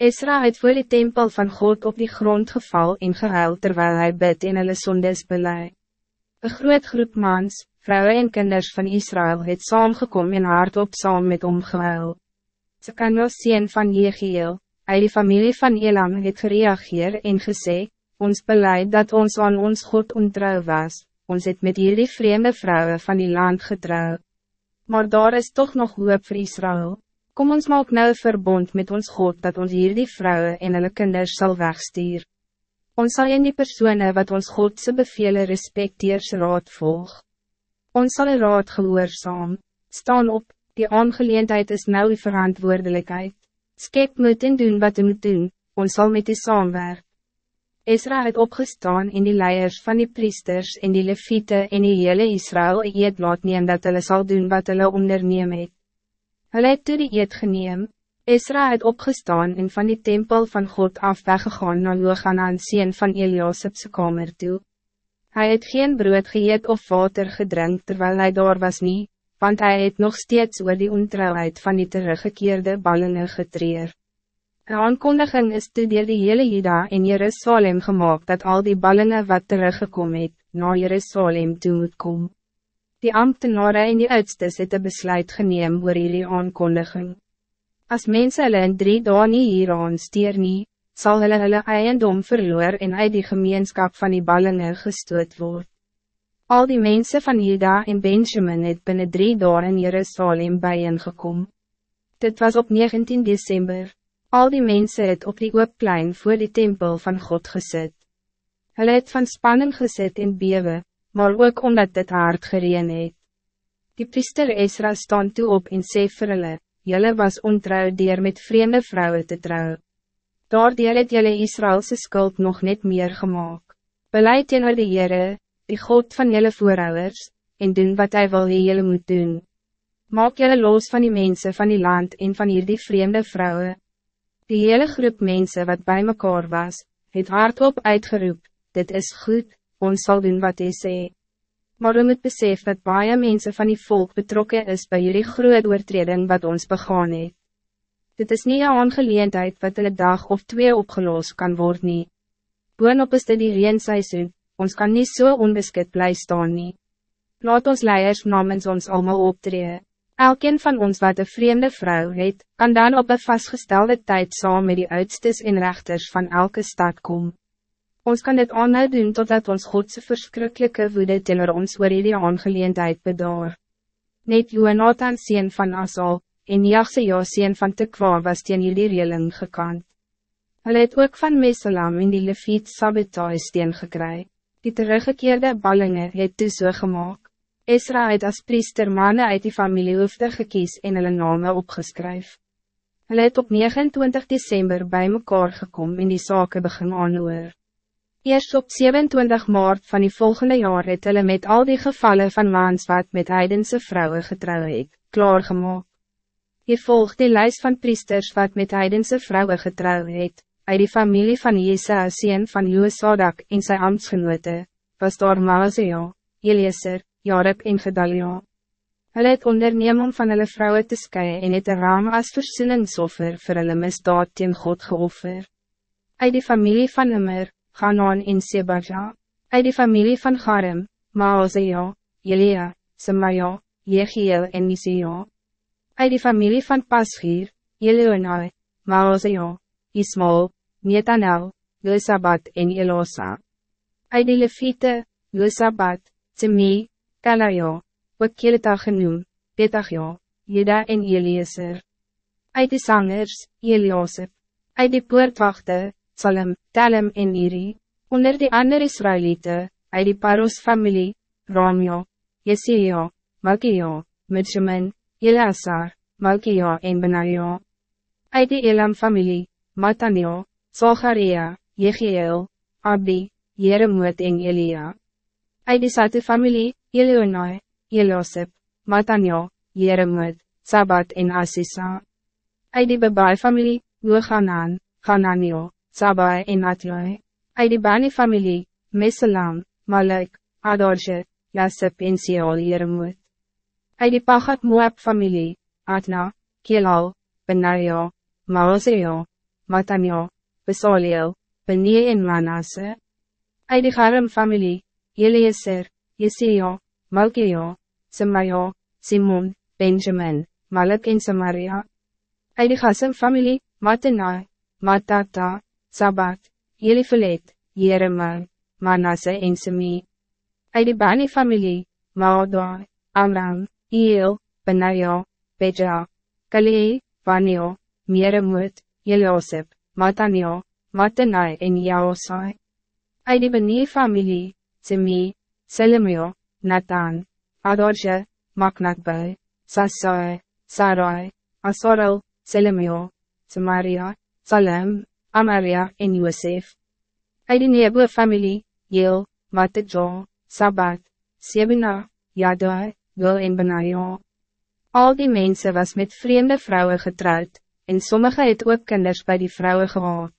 Esra het voor die tempel van God op die grond geval en gehuil terwijl hij bid en hulle sondes belei. Een groot groep mans, vrouwen en kinders van Israël het saamgekom en hardop saam met hom gehuil. Ze kan wel zien van Jegiel, uit die familie van Elam het gereageer en gesê, ons beleid dat ons aan ons God ontrouw was, ons het met jullie vreemde vrouwen van die land getrouw. Maar daar is toch nog hoop voor Israël. Kom ons maak nou verbond met ons God dat ons hier die vrouwen en hulle kinders sal wegstuur. Ons zal in die persoene wat ons Godse bevele respecteers raad volg. Ons een raad gehoorzaam. Staan op, die aangeleendheid is nou die verantwoordelijkheid. Skep moet en doen wat u moet doen, ons zal met u saamwerk. Esra het opgestaan in die leiers van die priesters en die leviete en die hele Israël eet laat neem dat hulle sal doen wat hulle onderneem het. Hulle het toe die eed geneem, Esra het opgestaan en van die tempel van God af weggegaan na Loganan sien van Eliasipse kamer toe. Hij het geen brood geëet of water gedrink terwijl hij daar was niet, want hij het nog steeds oor die ontrouwheid van die teruggekeerde ballingen getreer. Een aankondiging is toe dier die hele Jida in Jerusalem gemaakt dat al die ballingen wat teruggekomen het, naar Jerusalem toe moet komen. Die ambtenaren en die uitstes het een besluit geneem oor hierdie aankondiging. As mense hulle in drie dagen nie hier aansteer nie, sal hulle hulle eiendom verloor en uit die gemeenskap van die ballingen gestoot word. Al die mensen van Hilda en Benjamin het binnen drie dagen in Jerusalem bijeengekom. Dit was op 19 december. Al die mensen het op die oopplein voor die tempel van God gezet. Hulle het van spanning gezet in bewe, maar ook omdat het hard gereen het. Die priester Esra stond toe op en sê vir hulle, Julle was ontrouw dier met vreemde vrouwen te trouw. Daardier het julle Israëlse skuld nog net meer gemaakt. Beleid teenoor die Heere, die God van julle voorouders, en doen wat hij wil hee julle moet doen. Maak julle los van die mensen van die land en van hier die vreemde vrouwen. Die hele groep mensen wat bij mekaar was, het hardop uitgeroep, dit is goed, ons zal doen wat hij sê. Maar u moet besef dat baie mensen van die volk betrokken is bij jullie groot oortreding wat ons begaan het. Dit is niet een aangeleendheid wat in een dag of twee opgelost kan worden. nie. Boonop is dit die reenseisoen, ons kan niet zo so onbeskid blij staan nie. Laat ons leiers namens ons allemaal optreden. Elkeen van ons wat een vreemde vrouw het, kan dan op een vastgestelde tijd saam met die uitstes en rechters van elke stad komen. Ons kan dit aanhou doen totdat ons Godse verschrikkelijke woede teenoor ons oor die aangeleendheid bedaar. Net Jonathan sien van Asal, en Jagse ja sien van Tekwa was teen jullie reling gekant. Hulle het ook van Mesalam in die Leviet Sabbatai steen gekry. Die teruggekeerde ballingen het toe so gemaakt. Esra het as priester manne uit die familie hoefde gekies en hulle name opgeskryf. Hulle het op 29 december bij mekaar gekom en die zaken begin aanhoor. Eerst op 27 maart van die volgende jaar het hulle met al die gevallen van maans wat met heidense vrouwen getrouw het, klaargemaak. Hier volgt die lijst van priesters wat met heidense vrouwen getrouw het, uit die familie van Jesa sien van Joesadak en sy ambtsgenote, was daar Maasea, Eliezer, Jareb en Gedalia. Hulle het onderneem om van hulle vrouwen te skye en het een raam as versoeningsoffer vir hulle misdaad teen God geoffer. Uit die familie van Immer, Ganon en Sebaja, uit die familie van Garem, Maazea, Jelia, Semaja, Jegiel en Nisea. Uit die familie van Pasgier, Eleonai, Maazea, Ismael, Netanel, Josabat en Elosa. Uit die Levite, Josabat, Tsemi, Kalaja, ook Keleta genoem, Petagja, Jeda en Eliezer. Uit die sangers, Eliosef. Uit die poortwachte, Salem, Talem en Iri, onder die andere Israëlieten, uit die Paros familie, Ramja, Jesia, Malkia, Midjamin, Eleazar, Malkia en Benaja. Uit die Elam familie, Matania, Zacharia, Jegiel, Abi, Jeremoot en Elia. Uit die Sate familie, Eleonai, Eliosep, Matania, Jeremoot, Sabat en Asisa. Uit die Bebai familie, Johanan, Hananio, Sabai en Atjoi, uit die Bani familie, Mesalam, Malek, Adorje, Jasep en Seol Jeremoot. Uit die Pagat Moab familie, Atna, Kelal, Benaja, Maoseo, Matanja, Besaliel, Benie en Manasse. Uit die Garam familie, Eliezer, Jesia, Malkia, Semaja, Simon, Benjamin, Malek en Samaria. Uit die Gassam familie, Matenai, Matata, Sabat, Elifelet, Jeremai, Manasse en Semi. Uit die Bani familie, Maadai, Amram, Eel, Benaya, Beja, Kali, Vanio, Meremut, Eliosep, Matania, Matenai en Jaosai. Uit die Bani familie, Semi, Selemio, Nathan, Adorje, Maknakbai, Sassai, Sarai, Asorel, Selemio, Samaria, Salem, Amaria en Josef. Uit die Nebo familie, Yeel, Mattejo, Sabbat, Sebina, Yadai, Wil en Benaja. Al die mensen was met vreemde vrouwen getrouwd, en sommige het ook kinders bij die vrouwen gehad.